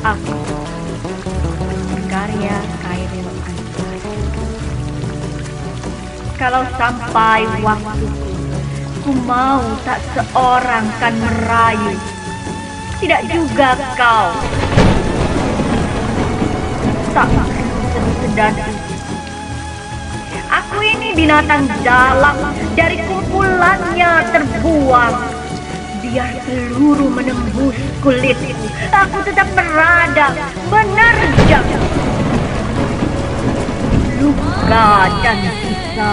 Aku Karya Kairil Kalau sampai waktuku Ku mau tak seorang kan merayu Tidak juga kau. Tak sedang Aku ini binatang dalam Dari kumpulannya terbuang. Biar seluruh menembus kulitku, aku tetap berada menerjang. Luka dan sisa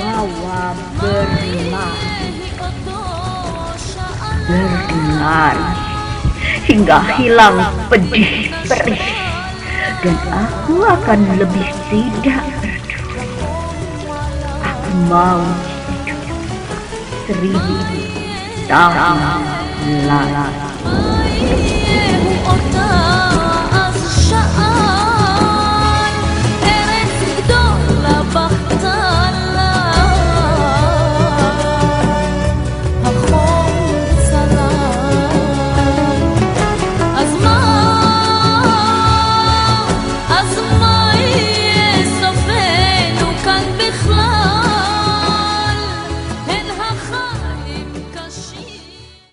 bawa berlari. Berlari hingga hilang pedih perih. Dan aku akan lebih tidak peduli. Aku mau hidup seribu Đau. Lại